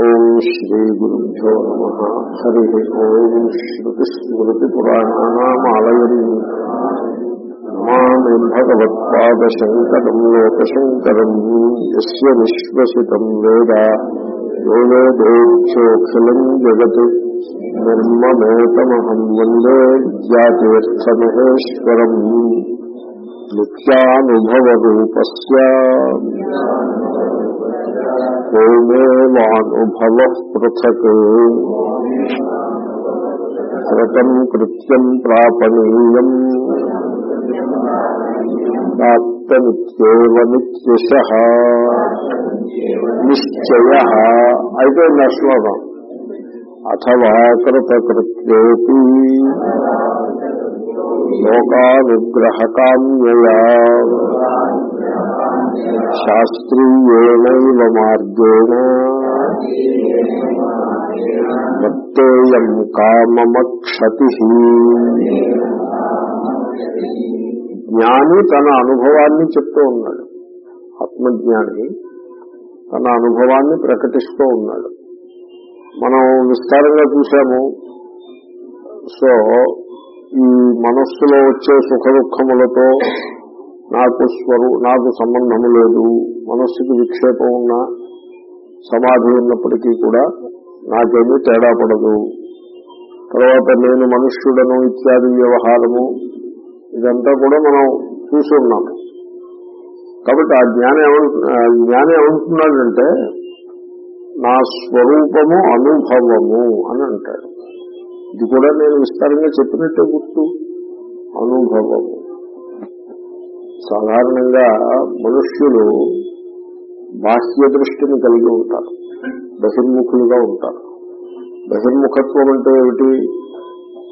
ఓం శ్రీ గురుభ్యో నమ హరి ఓం శ్రుతిస్మృతిపురాణానామాలయం నమామి భగవత్పాదశంకరం లోకశంకరం యస్య విశ్వసితం వేద యో వేదోక్షోఖిలం జగత్ నిర్మమేతమహం వందే విద్యాతీర్థమహేశ్వరం నిత్యానుభవరూపస్య హోమేవానుభవ పృథక్ వ్రతం కృత్యం ప్రాపణీయం. ప్రాప్తమిత్యేవ నిత్యశ. నిశ్చయ. అయితే నశ్లోకం శ్లోకం? అథవా కృతకృత్యోపి లోకానుగ్రహకామ్యయా. శాస్త్రీయేణ మార్గేణ ప్రత్యేయం కామమక్షతి జ్ఞాని తన అనుభవాన్ని చెప్తూ ఉన్నాడు. ఆత్మజ్ఞాని తన అనుభవాన్ని ప్రకటిస్తూ ఉన్నాడు. మనం విస్తారంగా చూసాము సో ఈ మనస్సులో వచ్చే సుఖ దుఃఖములతో నాకు స్వరు నాకు సంబంధము లేదు మనస్సుకి విక్షేపం ఉన్నా సమాధి ఉన్నప్పటికీ కూడా నాకేమీ తేడా పడదు. తర్వాత నేను మనుష్యుడను ఇత్యాది వ్యవహారము ఇదంతా కూడా మనం చూసి ఉన్నాము. కాబట్టి ఆ జ్ఞానం ఏమంటు జ్ఞానం ఏమంటున్నాడంటే నా స్వరూపము అనుభవము అని అంటాడు ఇది కూడా నేను విస్తారంగా చెప్పినట్టే గుర్తు. అనుభవము. సాధారణంగా మనుష్యులు బాహ్య దృష్టిని కలిగి ఉంటారు. దశన్ముఖులుగా ఉంటారు. దశన్ముఖత్వం అంటే ఏమిటి?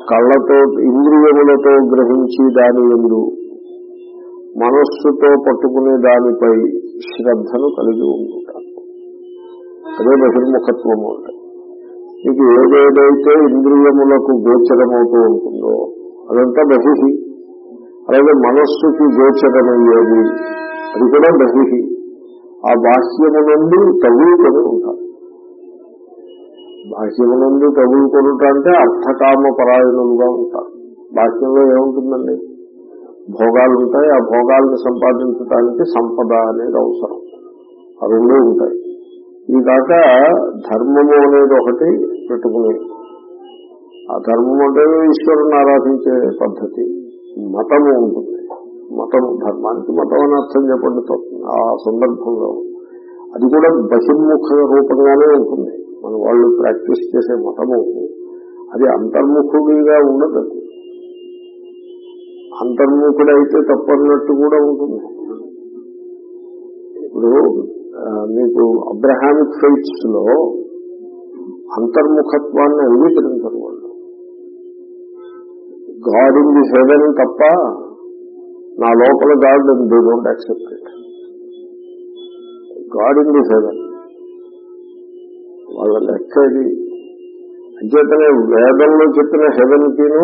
కళ్ళతో ఇంద్రియములతో గ్రహించి దాని ఎందు మనస్సుతో పట్టుకునే దానిపై శ్రద్ధను కలిగి ఉంటారు. అదే బహిర్ముఖత్వము అంటే. మీకు ఏదేదైతే ఇంద్రియములకు గోచరమవుతూ ఉంటుందో అదంతా బహిహి అలాగే మనస్సుకి గోచరమయ్యేది. అది కూడా బహిహి ఆ బాహ్యము నుండి తగులుకొని ఉంటారు బాహ్యము నుండి తగులుకొనుట అంటే అర్థకామ పరాయణులుగా ఉంటారు బాహ్యంలో ఏముంటుందండి? భోగాలు ఉంటాయి. ఆ భోగాలను సంపాదించడానికి సంపద అనేది అవసరం. ఆ ఉంటాయి. ఈ కాక ధర్మము అనేది ఒకటి పెట్టుకుని. ఆ ధర్మం అంటే ఈశ్వరుని ఆరాధించే పద్ధతి. మతము ఉంటుంది. మతం ధర్మానికి మతం అని అర్థం చెప్పండి ఆ సందర్భంలో. అది కూడా బహిర్ముఖ రూపంగానే ఉంటుంది. మన వాళ్ళు ప్రాక్టీస్ చేసే మతము. అది అంతర్ముఖుడిగా ఉండదు. అంతర్ముఖుడైతే తప్పన్నట్టు కూడా ఉంటుంది. ఇప్పుడు మీకు అబ్రహామిక్ ఫైట్స్లో అంతర్ముఖత్వాన్ని అంగీకరించరు. గాడ్ ఇన్ ది హెవెన్ తప్ప నా లోపల God they don't accept it. God in the heaven. వాళ్ళ లెక్క ఇది. అంచేతనే వేదంలో చెప్పిన హెవెన్ కిను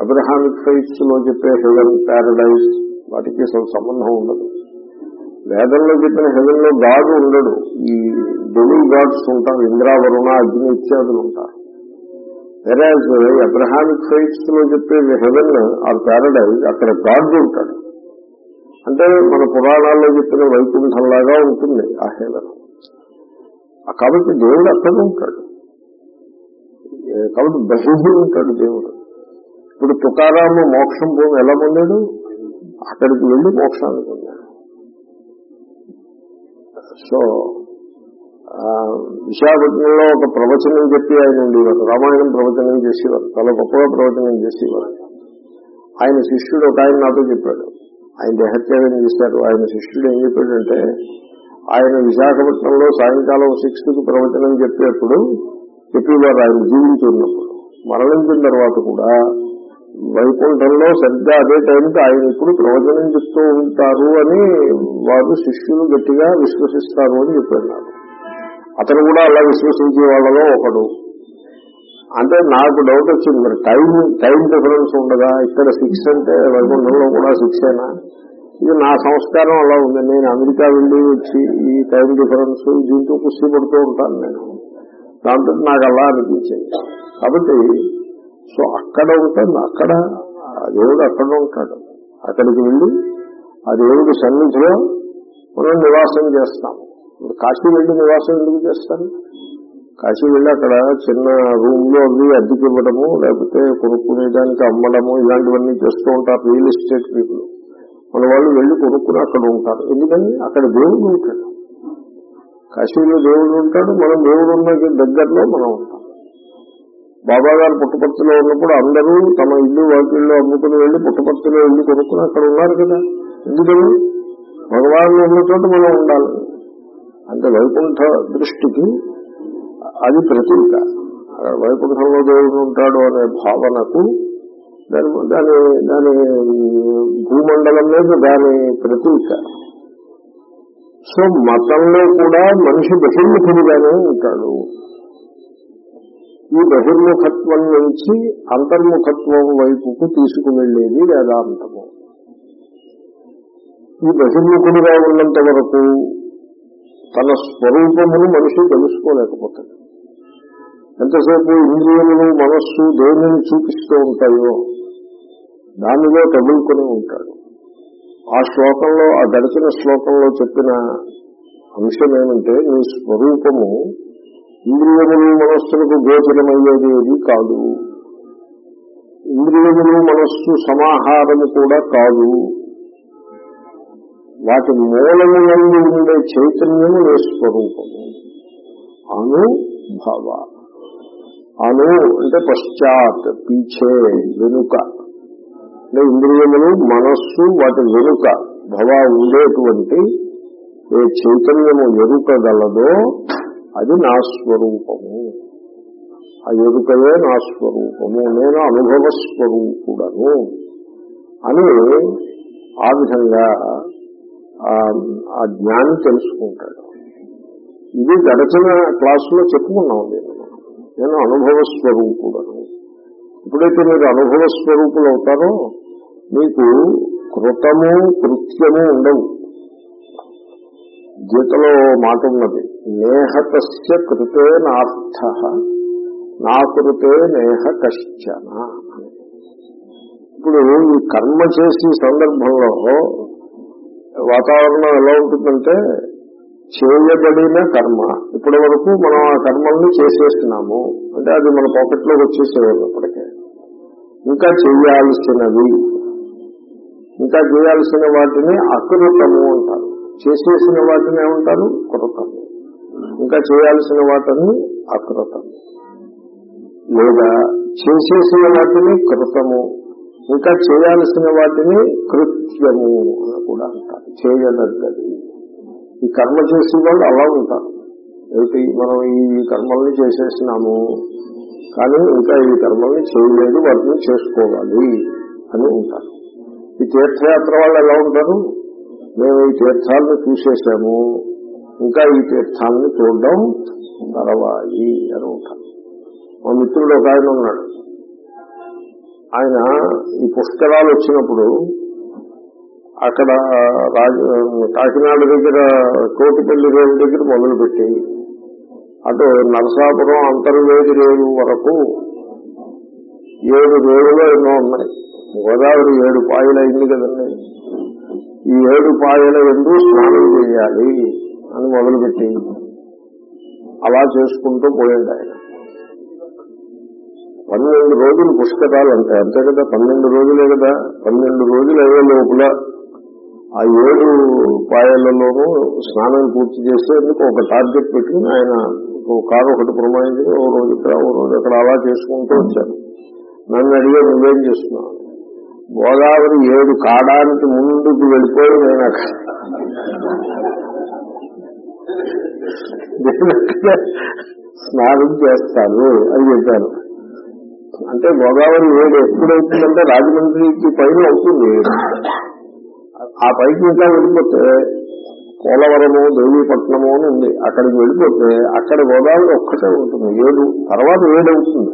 అబ్రహామిక్ ఫైట్స్లో చెప్పే హెవెన్ ప్యారడైజ్ వాటికి సంబంధం ఉండదు. వేదంలో చెప్పిన హెవెన్లో గాడు ఉండడు. ఈ డెలి గాడ్స్ ఉంటారు ఇంద్రావరుణ అగ్ని ఇత్యాదులు ఉంటారు. వెరాజ్ అబ్రహామిక్ సైట్స్లో చెప్పే హెవెన్ ఆర్ ప్యారడైజ్ అక్కడ గాడ్ ఉంటాడు. అంటే మన పురాణాల్లో చెప్పిన వైకుంఠంలాగా ఉంటుంది ఆ హెవెన్ కాబట్టి దేవుడు అక్కడ ఉంటాడు. కాబట్టి బహిర్భూ ఉంటాడు దేవుడు. ఇప్పుడు తుకారాము మోక్షం భూమి ఎలా పొందాడు? అక్కడికి వెళ్ళి మోక్షాన్ని పొందాడు. సో విశాఖపట్నంలో ఒక ప్రవచనం చెప్పి ఆయన ఉండేవారు. రామాయణం ప్రవచనం చేసేవారు. చాలా గొప్పగా ప్రవచనం చేసేవారు. ఆయన శిష్యుడు ఒక ఆయన నాతో చెప్పాడు. ఆయన దేహత్యాగం చేశారు. ఆయన శిష్యుడు ఏం చెప్పాడంటే ఆయన విశాఖపట్నంలో సాయంకాలం సిక్స్కి ప్రవచనం చెప్పేప్పుడు చెప్పేవారు ఆయన జీవించున్నప్పుడు మరణించిన తర్వాత కూడా వైకుంఠంలో సరిగ్గా అదే టైంకి ఆయన ఇప్పుడు ప్రవచనం చెప్తూ ఉంటారు అని వారు శిష్యులు గట్టిగా విశ్వసిస్తారు అని చెప్పారు. నాకు అతను కూడా అలా విశ్వసించే వాళ్ళలో ఒకడు. అంటే నాకు డౌట్ వచ్చింది మరి టైం టైం డిఫరెన్స్ ఉండదా? ఇక్కడ సిక్స్ అంటే వైకుంఠంలో కూడా సిక్స్ అయినా ఇది నా సంస్కారం అలా ఉంది. నేను అమెరికా వెళ్ళి వచ్చి ఈ టైం డిఫరెన్స్ దీంతో కుస్తీ పడుతూ ఉంటాను నేను. దాంతో నాకు అలా అనిపించింది. కాబట్టి సో అక్కడ ఉంటుంది అక్కడ దేవుడు అక్కడ ఉంటాడు. అక్కడికి వెళ్ళి ఆ దేవుడి సన్నిధిలో మనం నివాసం చేస్తాము. ఇప్పుడు కాశీ వెళ్ళి నివాసం ఎందుకు చేస్తాను కాశీ వెళ్ళి అక్కడ చిన్న రూమ్లో అవి అద్దెకి ఇవ్వడము లేకపోతే కొనుక్కునేదానికి అమ్మడము ఇలాంటివన్నీ చేస్తూ ఉంటారు రియల్ ఎస్టేట్ పీపుల్. మన వాళ్ళు వెళ్ళి కొనుక్కుని అక్కడ ఉంటారు. ఎందుకని? అక్కడ దేవుడు ఉంటాడు. కాశీలో దేవుడు ఉంటాడు మనం దేవుడు ఉన్న దగ్గరలో మనం ఉంటాం. బాబా గారు పుట్టపర్తిలో ఉన్నప్పుడు అందరూ తమ ఇల్లు వాకిళ్ళు అమ్ముకుని వెళ్ళి పుట్టపర్తిలో ఇల్లు కొనుక్కుని అక్కడ ఉన్నారు కదా. ఎందుకని? భగవాన్ ఉన్న చోట మనం ఉండాలి. అంటే వైకుంఠ దృష్టికి అది ప్రతీక. వైకుంఠంలో దేవుడు ఉంటాడు అనే భావనకు దాని దాని దాని భూమండలం మీద దాని ప్రతీక. సో మతంలో కూడా మనిషి బహిర్ముఖుడిగానే ఉంటాడు. ఈ బహిర్ముఖత్వం నుంచి అంతర్ముఖత్వం వైపుకు తీసుకువెళ్ళేది వేదాంతము. ఈ బహిర్ముఖుడిగా ఉన్నంత వరకు తన స్వరూపమును మనిషి తెలుసుకోలేకపోతాడు. ఎంతసేపు ఇంద్రియములు మనస్సు దేనిని చూపిస్తూ ఉంటాయో దానిలో తగులుకొని ఉంటాడు. ఆ శ్లోకంలో ఆ గడిచిన శ్లోకంలో చెప్పిన అంశం ఏమంటే నీ స్వరూపము ఇంద్రియములు మనస్సులకు గోచరమయ్యేది ఏది కాదు. ఇంద్రియములు మనస్సు సమాహారము కూడా కాదు. వాటి మూలము నుండి ఉండే చైతన్యము ఏ స్వరూపము? అను భావ. అను అంటే పశ్చాత్ పీచే వెనుక. అంటే ఇంద్రియములు మనస్సు వాటి వెనుక. భవ ఉండేటువంటి ఏ చైతన్యము ఎరుకగలదో అది నా స్వరూపము. ఆ ఎరుకయే నా స్వరూపము. నేను అనుభవ స్వరూపుడను అని ఆ విధంగా ఆ జ్ఞానం తెలుసుకుంటాడు. ఇది గడచిన క్లాసులో చెప్పుకున్నాం నేను. నేను అనుభవ స్వరూపుడను. ఎప్పుడైతే మీరు అనుభవ స్వరూపులు అవుతారో మీకు కృతము కృత్యము ఉండవు. గీతలో మాట ఉన్నది. నేహతస్య కృతే నార్థ నా కృతే నేహ కశ్చన ఇప్పుడు ఈ కర్మ చేసే సందర్భంలో వాతావరణం ఎలా ఉంటుందంటే చేయబడిన కర్మ. ఇప్పటి వరకు మనం ఆ కర్మల్ని చేసేస్తున్నాము. అంటే అది మన పాకెట్లోకి వచ్చేసేవాళ్ళు అప్పటికే. ఇంకా చేయాల్సినవి. ఇంకా చేయాల్సిన వాటిని అకృతము అంటారు. చేసేసిన వాటిని ఏమంటారు? కృతము. ఇంకా చేయాల్సిన వాటిని అకృతము లేదా చేసేసిన వాటిని కృతము. ఇంకా చేయాల్సిన వాటిని కృత్యము అని కూడా అంటారు. చేయదగ్గది ఈ కర్మ చేసే వాళ్ళు అలా ఉంటారు. ఏమిటి? మనం ఈ కర్మల్ని చేసేసినాము కానీ ఇంకా ఈ కర్మల్ని చేయలేదు వాటిని చేసుకోవాలి అని ఉంటారు. ఈ తీర్థయాత్ర వాళ్ళు ఎలా ఉంటారు? మేము ఈ తీర్థాలను చూసేసాము ఇంకా ఈ తీర్థాలను చూడడం తర్వాయి అని ఉంటారు. మా మిత్రుడు ఒక ఆయన ఉన్నాడు. ఆయన ఈ పుష్కరాలు వచ్చినప్పుడు అక్కడ రాజ కాకినాడ దగ్గర కోటిపల్లి రేవు దగ్గర మొదలుపెట్టి అటు నరసాపురం అంతర్వేది రేవు వరకు ఏడు రేవులో ఎన్నో ఉన్నాయి. గోదావరి ఏడు పాయలు అయింది కదండి. ఈ ఏడు పాయల ఎందు స్నానం చేయాలి అని మొదలుపెట్టి అలా చేసుకుంటూ పోయాడు ఆయన. పన్నెండు రోజులు పుష్కరాలు అంటే అంతే కదా పన్నెండు రోజులే కదా. పన్నెండు రోజులు అయ్యే లోపల ఆ ఏడు పాయలలోనూ స్నానం పూర్తి చేసేందుకు ఒక టార్గెట్ పెట్టుకుని ఆయన ఒక కారు ఒకటి ప్రమాణించి ఓ రోజు ఇక్కడ ఓ రోజు అక్కడ అలా చేసుకుంటూ వచ్చారు. నన్ను అడిగే నువ్వేం చేస్తున్నావు? గోదావరి ఏడు కాడానికి ముందుకు వెళ్ళిపోయి నేను అక్కడ స్నానం చేస్తాను అని చెప్పాను అంటే గోదావరి ఏడు ఎప్పుడవుతుందంటే రాజమండ్రికి పైన అవుతుంది. ఆ పైకి ఇంకా వెళ్ళిపోతే పోలవరము దేవీపట్నము అని ఉంది. అక్కడికి వెళ్ళిపోతే అక్కడ గోదావరి ఒక్కటే ఉంటుంది. ఏడు తర్వాత ఏడు అవుతుంది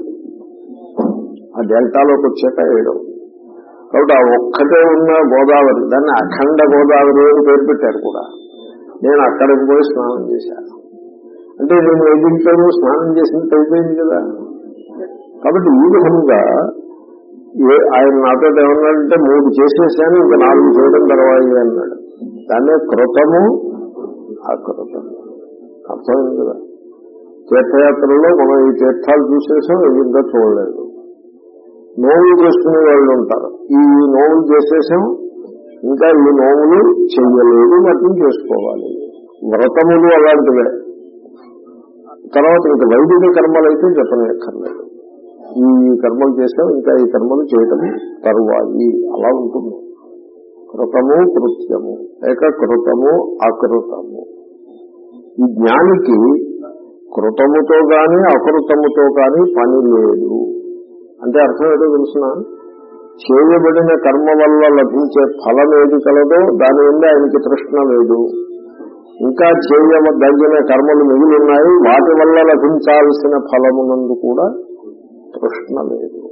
ఆ డెల్టాలోకి వచ్చాక ఏడు. కాబట్టి ఆ ఒక్కటే ఉన్న గోదావరి దాన్ని అఖండ గోదావరి అని పేరు పెట్టారు కూడా. నేను అక్కడికి పోయి స్నానం చేశాను. అంటే నేను ఐదింట్లోనూ స్నానం చేసినట్టు అయిపోయింది కదా. కాబట్టి ఈ విధంగా ఆయన నాతో ఏమన్నాడంటే మూడు చేసేసాను ఇంకా నాలుగు చేయడం తర్వాత అన్నాడు. దాన్నే కృతము అకృతము అర్థమైంది కదా? తీర్థయాత్రలో మనం ఈ తీర్థాలు చూసేసాం ఇంకా చూడలేదు. నోములు చేసుకునే వాళ్ళు ఉంటారు. ఈ నోములు చేసేసాం ఇంకా ఈ నోములు చెయ్యలేదు మతం చేసుకోవాలి. వ్రతములు అలాంటివే. తర్వాత ఇంకా వైదిక కర్మలు అయితే చెప్పనక్కర్లేదు. ఈ కర్మలు చేసాం ఇంకా ఈ కర్మలు చేయటం తరువాయి. అలా ఉంటుంది. కృతము కృత్యము. లేక కృతము అకృతము. ఈ జ్ఞానికి కృతముతో గాని అకృతముతో గాని పని లేదు. అంటే అర్థం ఏదో తెలుసిన? చేయబడిన కర్మ వల్ల లభించే ఫలం ఏది కలదో దాని మీద ఆయనకి తృష్ణ లేదు. ఇంకా చేయదగిన కర్మలు మిగిలి ఉన్నాయి. వాటి వల్ల లభించాల్సిన ఫలమునందు కూడా ప్రశ్న లేదు.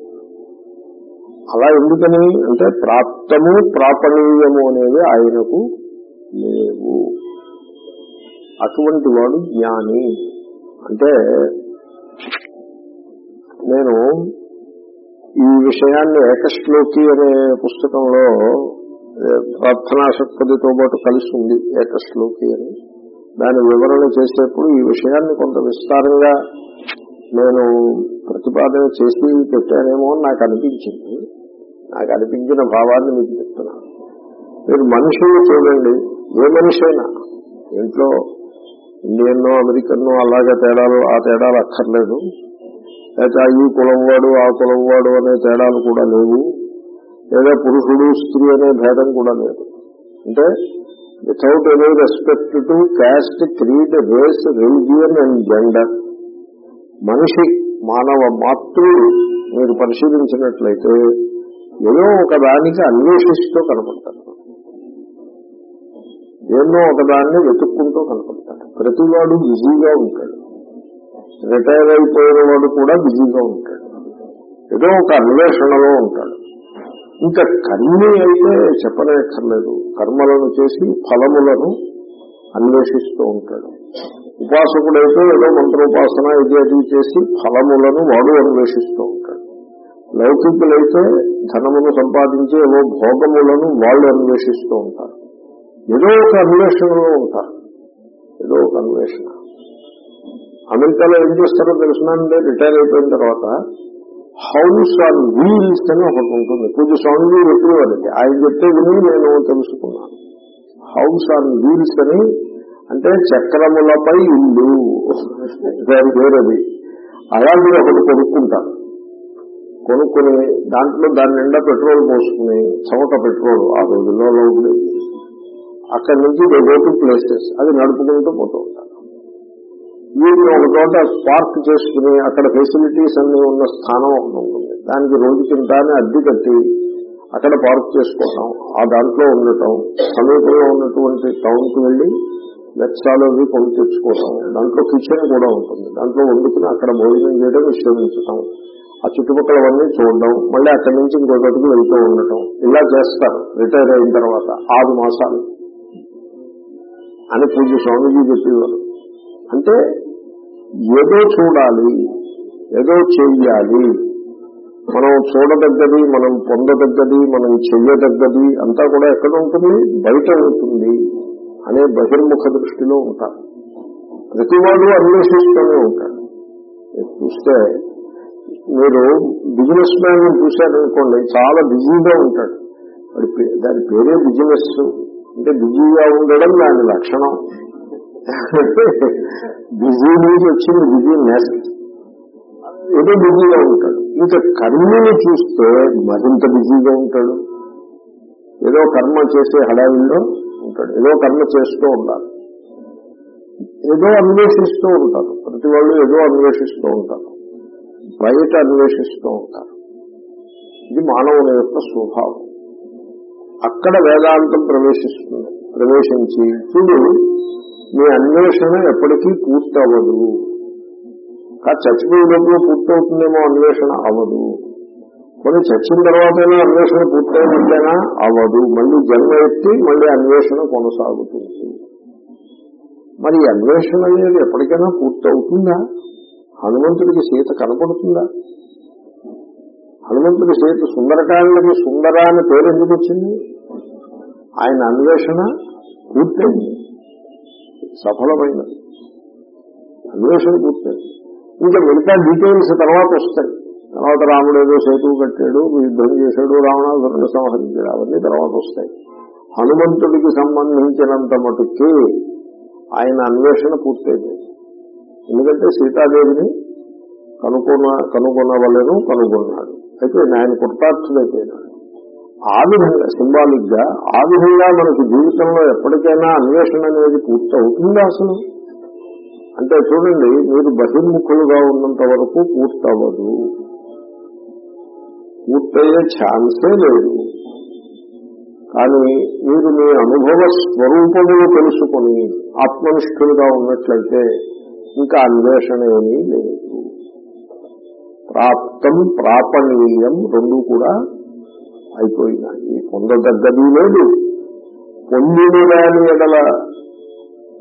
అలా ఎందుకని? అంటే ప్రాప్తము ప్రాపణీయము అనేవి ఆయనకు లేవు. అటువంటి వాడు జ్ఞాని. అంటే నేను ఈ విషయాన్ని ఏకశ్లోకి అనే పుస్తకంలో ప్రార్థనా శక్తితో పాటు కలిసి ఉంది ఏకశ్లోకి అని. దాని వివరణ చేసేప్పుడు ఈ విషయాన్ని కొంత విస్తారంగా నేను ప్రతిపాదన చేసి పెట్టానేమో అని నాకు అనిపించింది. నాకు అనిపించిన భావాన్ని మీకు చెప్తున్నాను మీరు మనుషులు చూడండి. ఏ మనిషైనా ఇంట్లో ఇండియన్నో అమెరికన్నో అలాగే తేడాలు ఆ తేడాలు అక్కర్లేదు. లేక ఈ కులం వాడు ఆ కులం వాడు అనే తేడాలు కూడా లేవు. లేదా పురుషుడు స్త్రీ అనే భేదం కూడా లేదు. అంటే without any respect to caste creed race religion and gender మనిషి మానవ మాతృ మీరు పరిశీలించినట్లయితే ఏదో ఒకదానికి అన్వేషిస్తూ కనపడతారు. ఏదో ఒకదాన్ని వెతుక్కుంటూ కనపడతాడు ప్రతివాడు బిజీగా ఉంటాడు. రిటైర్ అయిపోయిన వాడు కూడా బిజీగా ఉంటాడు. ఏదో ఒక అన్వేషణలో ఉంటాడు. ఇంకా కర్మి అయితే చెప్పనక్కర్లేదు కర్మలను చేసి ఫలములను అన్వేషిస్తూ ఉంటాడు. ఉపాసకుడైతే ఏదో మంత్రోపాసన ఇది అది చేసి ఫలములను వాడు అన్వేషిస్తూ ఉంటాడు. లౌకికులైతే ధనమును సంపాదించి ఏవో భోగములను వాళ్ళు అన్వేషిస్తూ ఉంటారు. ఏదో ఒక అన్వేషణలో ఉంటారు. ఏదో ఒక అన్వేషణ. అమెరికాలో ఏం చేస్తారో తెలుసునండి రిటైర్ అయిపోయిన తర్వాత హౌస్ ఆన్ వీల్స్ అని ఒకటి ఉంటుంది. పూజ స్వామి వాళ్ళకి ఆయన చెప్తే విని నేను తెలుసుకున్నాను. హౌస్ ఆన్ వీల్స్ అని అంటే చక్రములపై ఇల్లు దాని పేరది అలా మీరు ఒకటి కొనుక్కుంటారు. కొనుక్కుని దాంట్లో దాని నిండా పెట్రోల్ పోసుకుని చవక పెట్రోల్ ఆ రోజుల్లో ఉండేది అక్కడి నుంచి గో ప్లేసెస్ అది నడుపుకుంటూ పోతూ ఉంటారు. వీటిని ఒక చోట పార్క్ చేసుకుని అక్కడ ఫెసిలిటీస్ అన్ని ఉన్న స్థానం ఒకటి ఉంటుంది. దానికి రోజు కింటానే అద్దె కట్టి అక్కడ పార్క్ చేసుకోవటం ఆ దాంట్లో ఉండటం సమీపంలో ఉన్నటువంటి టౌన్కి వెళ్ళి వెళ్ళి అవి కొని తెచ్చుకోవటం. దాంట్లో కిచెన్ కూడా ఉంటుంది. దాంట్లో వండుకుని అక్కడ భోజనం చేయడం విశ్రమించటం ఆ చుట్టుపక్కలవన్నీ చూడడం. మళ్ళీ అక్కడి నుంచి ఇంకో చోటుకు వెళ్తూ ఉండటం. ఇలా చేస్తారు. రిటైర్ అయిన తర్వాత ఆరు మాసాలు అని పూజ స్వామీజీ చెప్పేవారు. అంటే ఏదో చూడాలి ఏదో చెయ్యాలి. మనం చూడదగ్గది మనం పొందదగ్గది మనం చెయ్యదగ్గది అంతా కూడా ఎక్కడ ఉంటుంది? బయట ఉంటుంది. అనే బహిర్ముఖ దృష్టిలో ఉంటారు. ప్రతి వాళ్ళు అన్వేషిస్తూనే ఉంటారు. చూస్తే మీరు బిజినెస్ మ్యాన్ చూశారనుకోండి చాలా బిజీగా ఉంటాడు. వాడి దాని పేరే బిజినెస్ అంటే బిజీగా ఉండడం దాని లక్షణం. బిజీ నుంచి వచ్చింది బిజీనెస్ ఏదో బిజీగా ఉంటాడు. ఇంకా కర్మని చూస్తే మరింత బిజీగా ఉంటాడు. ఏదో కర్మ చేసే హడావిల్లో ఉంటాడు. ఏదో కర్మ చేస్తూ ఉండాలి ఏదో అన్వేషిస్తూ ఉంటారు ప్రతి వాళ్ళు ఏదో అన్వేషిస్తూ ఉంటారు. బయట అన్వేషిస్తూ ఉంటారు. ఇది మానవుని యొక్క స్వభావం. అక్కడ వేదాంతం ప్రవేశిస్తుంది. ప్రవేశించి చూడు మీ అన్వేషణ ఎప్పటికీ పూర్తి అవ్వదు కానీ చచ్చిపోయేటప్పుడు పూర్తవుతుందేమో అన్వేషణ? అవ్వదు. కొన్ని చచ్చిన తర్వాతైనా అన్వేషణ పూర్తయినట్లయినా అవ్వదు. మళ్ళీ జన్మ ఎత్తి మళ్ళీ అన్వేషణ కొనసాగుతుంది. మరి అన్వేషణ అనేది ఎప్పటికైనా పూర్తవుతుందా? హనుమంతుడికి సీత కనపడుతుందా? హనుమంతుడి సీత సుందరకాండకి సుందర అని పేరు ఎందుకు వచ్చింది? ఆయన అన్వేషణ పూర్తయింది. సఫలమైనది అన్వేషణ పూర్తయింది. ఇంకా మిగతా డీటెయిల్స్ తర్వాత వస్తాయి. తర్వాత రాముడు ఏదో సేతువు కట్టాడు యుద్ధం చేశాడు రావణాసురుడు సంహరించాడు అవన్నీ తర్వాత వస్తాయి. హనుమంతుడికి సంబంధించినంత మటుకి ఆయన అన్వేషణ పూర్తయింది ఎందుకంటే సీతాదేవిని కనుగొన కనుగొనవలను కనుగొన్నాడు. అయితే ఆయన కృతార్థుడైపోయినాడు. ఆ విధంగా సింబాలిక్గా ఆ విధంగా మనకి జీవితంలో ఎప్పటికైనా అన్వేషణ అనేది పూర్తి అసలు? అంటే చూడండి మీరు బహిర్ముఖులుగా ఉన్నంత వరకు పూర్తవ్వదు. పూర్తయ్యే ఛాన్సే లేదు. కానీ మీరు మీ అనుభవ స్వరూపములు తెలుసుకొని ఆత్మనిష్ఠులుగా ఉన్నట్లయితే ఇంకా అన్వేషణ ఏమీ లేదు. ప్రాప్తం ప్రాపణీయం రెండు కూడా అయిపోయినాయి. పొందదగ్గది లేదు. పొందిన దాని ఎడల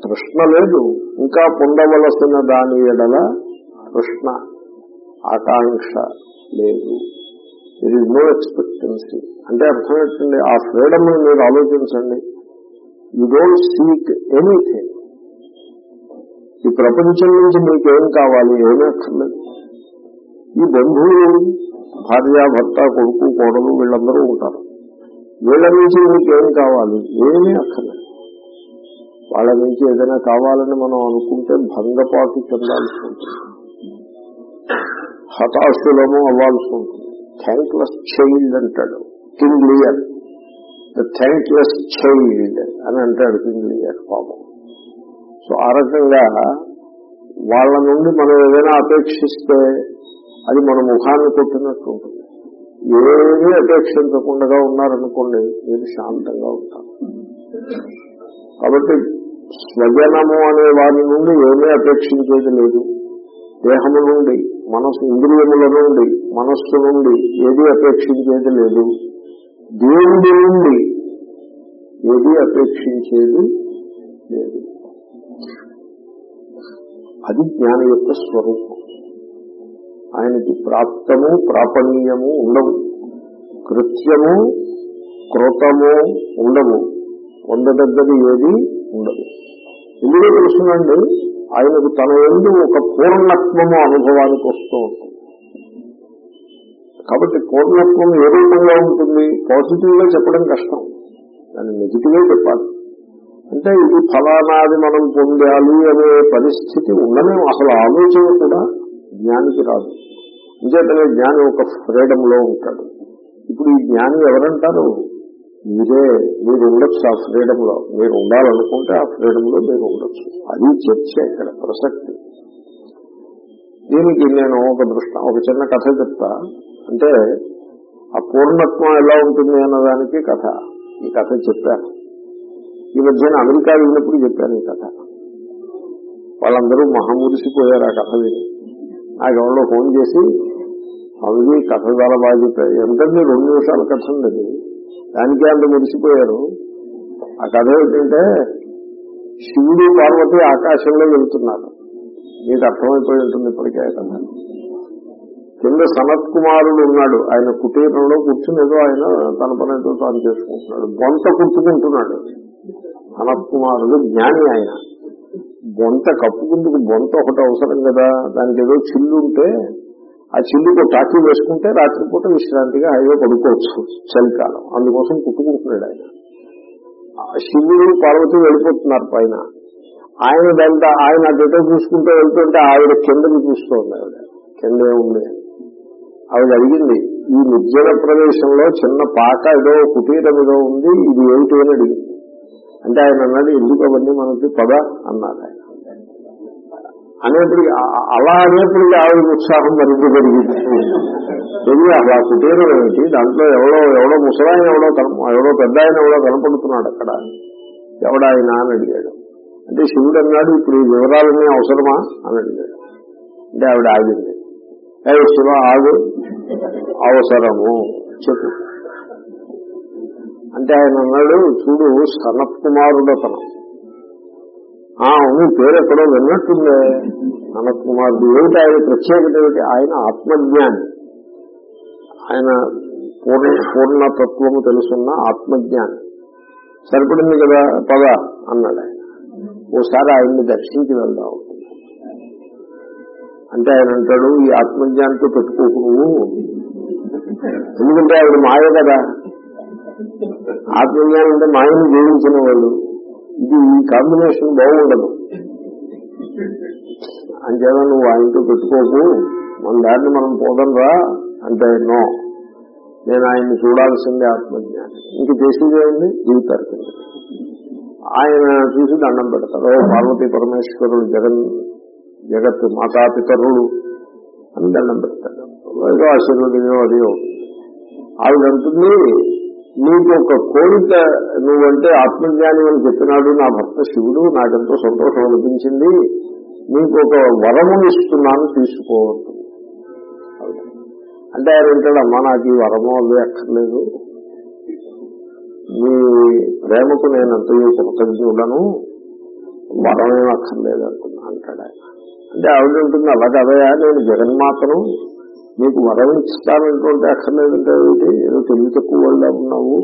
తృష్ణ లేదు. ఇంకా పొందవలసిన దాని ఎడల కృష్ణ ఆకాంక్ష లేదు. ఇట్ ఈజ్ నో ఎక్స్పెక్టెన్సీ అంటే అర్థం ఏంటండి ఆ ఫ్రీడమ్ మీరు ఆలోచించండి. యూ డోంట్ సీక్ ఎనీథింగ్ ఈ ప్రపంచం నుంచి మీకేం కావాలి? ఏమీ అక్కర్లేదు ఈ బంధువులు భార్య భర్త కొడుకు కోడలు వీళ్ళందరూ ఉంటారు. వీళ్ళ నుంచి మీకేం కావాలి? ఏమీ అక్కర్లేదు. వాళ్ళ నుంచి ఏదైనా కావాలని మనం అనుకుంటే భంగపాటు చెందాల్సి ఉంటుంది. హతాశులము అవ్వాల్సి ఉంటుంది. థ్యాంక్లెస్ చైల్డ్ అంటాడు. King Lear the thankless child అని అంటాడు కింగ్ లియర్ పాపం. సో ఆ రకంగా వాళ్ళ నుండి మనం ఏదైనా అపేక్షిస్తే అది మన ముఖాన్ని కొట్టినట్టు ఉంటుంది. ఏమీ అపేక్షించకుండా ఉన్నారనుకోండి మీరు శాంతంగా ఉంటారు. కాబట్టి స్వజనము అనే వారి నుండి ఏమీ అపేక్షించేది లేదు. దేహము నుండి మనస్సు ఇంద్రియముల నుండి మనస్సు నుండి ఏది అపేక్షించేది లేదు. దేవుడి నుండి ఏది అపేక్షించేది లేదు. అది జ్ఞాన యొక్క స్వరూపం. ఆయనకి ప్రాప్తము ప్రాపణీయము ఉండవు. కృత్యము కృతము ఉండవు. పొందదగ్గది ఏది ఉండదు. ఎందుకు తెలుసునండి ఆయనకు తన ఎందు ఒక పూర్ణత్వము అనుభవానికి వస్తూ ఉంటుంది. కాబట్టి పూర్ణత్వం ఏ రూపంగా ఉంటుంది. పాజిటివ్గా చెప్పడం కష్టం. దాన్ని నెగిటివ్గా చెప్పాలి. అంటే ఇది ఫలానాది మనం పొందాలి అనే పరిస్థితి ఉండనే అసలు ఆలోచన కూడా జ్ఞానికి రాదు. అంచేతనే జ్ఞాని ఒక ఫ్రీడమ్లో ఉంటాడు. ఇప్పుడు ఈ జ్ఞాని ఎవరంటారు? మీరే మీరు ఉండొచ్చు ఆ ఫ్రీడమ్లో. మీరు ఉండాలనుకుంటే ఆ ఫ్రీడమ్లో మీరు ఉండొచ్చు. అది చర్చ ఇక్కడ ప్రసక్తి. దీనికి నేను ఒక దృష్ట ఒక చిన్న కథ చెప్తా. అంటే ఆ పూర్ణత్వం ఎలా ఉంటుంది అన్నదానికి కథ. ఈ కథ చెప్పాను ఈ మధ్యన అమెరికా వెళ్ళినప్పుడు చెప్పాను ఈ కథ. వాళ్ళందరూ మహామురిసిపోయారు ఆ కథ విని. నాకెవరో ఫోన్ చేసి అవి కథ చాలా బాగా చెప్పారు. ఎంతండి రెండు నిమిషాల కథ ఉండదు దానికే అంత మురిసిపోయారు. ఆ కథ ఏంటంటే శివుడు పార్వతి ఆకాశంలో వెళ్తున్నారు. మీకు అర్థమైపోయి ఉంటుంది ఇప్పటికే ఆ కథ. కింద సనత్ కుమారుడు ఉన్నాడు. ఆయన కుటీరంలో కూర్చుని ఏదో ఆయన తన పని ఏదో తాను చేసుకుంటున్నాడు. బొంత కుట్టుకుంటున్నాడు. సనత్ కుమారుడు జ్ఞాని ఆయన. బొంత కప్పుకుందుకు బొంత ఒకటి అవసరం కదా. దానికి ఏదో చిల్లు ఉంటే ఆ చిల్లుకు టాకీ వేసుకుంటే రాత్రిపూట విశ్రాంతిగా హైవే పడుకోవచ్చు చలికాలం. అందుకోసం కుట్టుకుంటున్నాడు ఆయన. ఆ శివుడు పార్వతి వెళ్ళిపోతున్నారు పైన. ఆయన దాంట్లో ఆయన అటో చూసుకుంటూ వెళ్తుంటే ఆవిడ కిందకి చూస్తోంది ఆవిడ. కిందే ఉంది. ఆవిడ అడిగింది ఈ నిర్జన ప్రదేశంలో చిన్న పాక ఏదో కుటీరం ఏదో ఉంది ఇది ఏమిటి? అని అడిగింది. అంటే ఆయన అన్నాడు ఎందుకు అవన్నీ మనకి పద? అన్నారు ఆయన. అనేప్పటికీ అలా అనేప్పటికీ ఆవిడ ఉత్సాహం మరింత పెరిగింది తెలియ అలా కుటీరం ఏమిటి? దాంట్లో ఎవడో ఎవడో ముసలాయన ఎవడో కన- ఎవడో పెద్ద ఆయన ఎవడో కనపడుతున్నాడు అక్కడ. ఎవడాయన అని అడిగాడు. అంటే శివుడు అన్నాడు ఇప్పుడు ఈ వివరాలన్నీ అవసరమా? అని అడిగాడు. అంటే ఆవిడ ఆగింది. శివ ఆగు. అవసరము. చెప్పు. అంటే ఆయన అన్నాడు చూడు సనత్ కుమారుడు అతను అవును పేరు ఎక్కడో విన్నట్టుందే సనత్ కుమారుడు ఏమిటి ఆయన ప్రత్యేకత ఏమిటి? ఆయన ఆత్మజ్ఞాని. ఆయన పూర్ణ పూర్ణతత్వము తెలుసున్న ఆత్మజ్ఞాని. సరిపడింది కదా? పద అన్నాడు ఆయన. ఓసారి ఆయన్ని దర్శించి వెళ్దాం. అంటే ఆయన అంటాడు ఈ ఆత్మజ్ఞానితో పెట్టుకోకు నువ్వు. ఎందుకంటే ఆవిడ మాయ కదా. ఆత్మజ్ఞానం అంటే మాయను జీవించిన వాళ్ళు ఇది ఈ కాంబినేషన్ బాగుండదు. అంచేత నువ్వు ఆయనతో పెట్టుకోకు. మన దాన్ని మనం పోదంరా అంటే నో నేను ఆయన్ని చూడాల్సిందే ఆత్మజ్ఞానం. ఇంక చేసేది ఏముంది? జీవితారు ఆయన చూసి దండం పెడతారు. పార్వతీ పరమేశ్వరుడు జగన్ జగత్ మాతాపితరుడు అని దండం పెడతాడు ఏదో ఆశీర్వదనో ఆవిడ అంటుంది నీకు ఒక కోరిక నువ్వంటే ఆత్మజ్ఞాని అని చెప్పినాడు నా భర్త శివుడు నాకెంతో సంతోషం అనిపించింది నీకు ఒక వరము ఇస్తున్నాను తీసుకోవద్దు అంటే ఆయన అంటాడు అమ్మా నాకు ఈ వరము అవి అక్కర్లేదు. మీ ప్రేమకు నేను అంత కృతజ్ఞుడను వరం ఏం అక్కర్లేదు అంటున్నా అంటాడు ఆయన. అంటే ఆవిడ ఉంటుంది అలా కదయా నేను జగన్మాతను నీకు వరం ఇస్తానంటుంటే అక్కర్లేదంటే ఏమిటి? ఏదో తెలివి తక్కువ వాళ్ళ ఉన్నావు.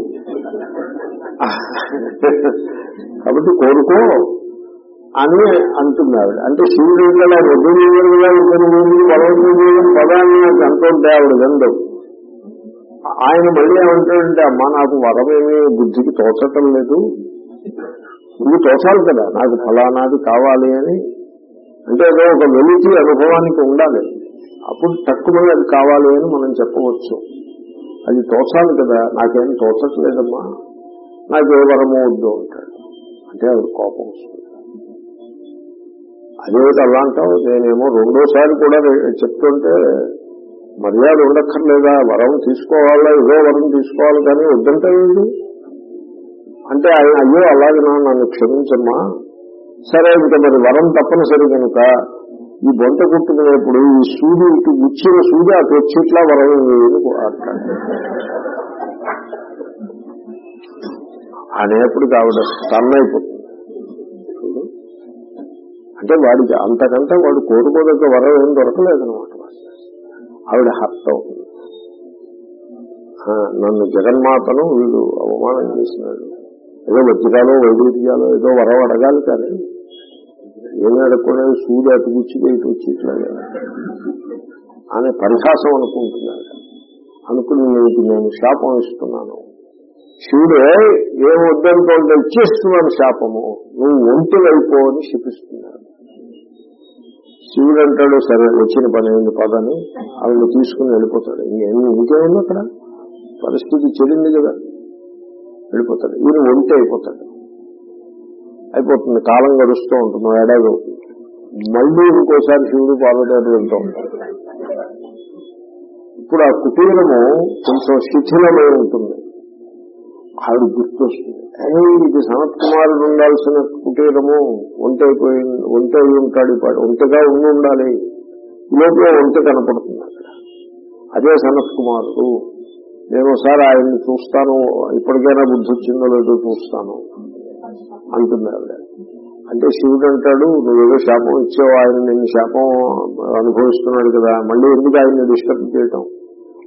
కాబట్టి కోరుకో అని అంటుంది ఆవిడ. అంటే శివుడు గల వద్దుగా వరం పదాన్ని నాకు అంటుంటే ఆవిడ వెందు ఆయన మళ్ళీ ఏమంటాడంటే అమ్మా నాకు వరమేమి బుద్ధికి తోచటం లేదు. నువ్వు తోచాలి కదా నాకు ఫలానాది కావాలి అని అంటే ఏదో ఒక వెలితి అనుభవానికి ఉండాలి. అప్పుడు తక్కువ అది కావాలి అని మనం చెప్పవచ్చు. అది తోచాలి కదా. నాకేం తోచట్లేదమ్మా. నాకు ఏ వరము వద్దు అంటాడు. అంటే ఆవిడ కోపం వస్తుంది. అదేమిటి అలా అంటావు? నేనేమో రెండోసారి కూడా చెప్తుంటే మర్యాద ఉండక్కర్లేదా? వరం తీసుకోవాలా? ఏదో వరం తీసుకోవాలి కానీ వద్దంటే అంటే ఆయన అయ్యో అలాగే నన్ను క్షమించమ్మా. సరే ఇంకా మరి వరం తప్పనిసరి కనుక ఈ బొంత కుట్టుకునేప్పుడు ఈ సూది ఇటు గుచ్చిన సూది అటు వచ్చిట్లా వరం అనేప్పుడు ఆవిడ స్టన్ అయిపోతుంది అంటే వాడికి అంతకంటే వాడు కోరుకోదగ్గ వరం ఏం దొరకలేదనమాట ఆవిడ హర్ట్ అవుతుంది నన్ను జగన్మాతను వీడు అవమానం చేసినాడు. ఏదో వజ్రాలో వైద్యాలో ఏదో వరం అడగాలి కానీ ఏమి అడగకూడదు సూది అటుగుచ్చి బయట వచ్చి ఇట్లా అనే పరిహాసం అనుకుంటున్నాడు. అనుకుని నీకు నేను శాపం ఇస్తున్నాను. శివుడే ఏ వద్దంతో ఇచ్చేస్తున్నాను శాపము? నువ్వు ఒంటివైపో అని శిపిస్తున్నాడు. శివుడు అంటాడు సరే వచ్చిన పని ఏంది పదని. ఆవిడ తీసుకుని వెళ్ళిపోతాడు. ఇంకేమి ఇంకేముంది అక్కడ? పరిస్థితి చెడింది కదా. వెళ్ళిపోతాడు. ఈయన ఒంటి అయిపోతాడు. అయిపోతుంది. కాలం గడుస్తూ ఉంటుంది. ఏడాది అవుతుంది మళ్ళీ ఇంకోసారి శివుడు పార్వతి వెళ్తూ ఉంటాడు ఇప్పుడు ఆ కుటీరము కొంచెం శిథిలమై ఉంటుంది. ఆవిడ గుర్తొస్తుంది. వస్తుంది ఇది సనత్ కుమారుడు ఉండాల్సిన కుటీరము ఒంటి అయిపోయి ఒంటి అయి ఉంటాడు ఇప్పుడు ఒంటగా ఉండి ఉండాలి. లోపల ఒంట కనపడుతుంది. అక్కడ అదే సనత్ కుమారుడు. నేను ఒకసారి ఆయన్ని చూస్తాను. ఇప్పటికైనా బుద్ధి వచ్చిందో లేదో చూస్తాను. అంటుంది ఆవిడ. అంటే శివుడు అంటాడు నువ్వేదో శాపం ఇచ్చావు ఆయన నేను శాపం అనుభవిస్తున్నాడు కదా మళ్ళీ ఎందుకు ఆయన్ని డిస్టర్బ్ చేయటం?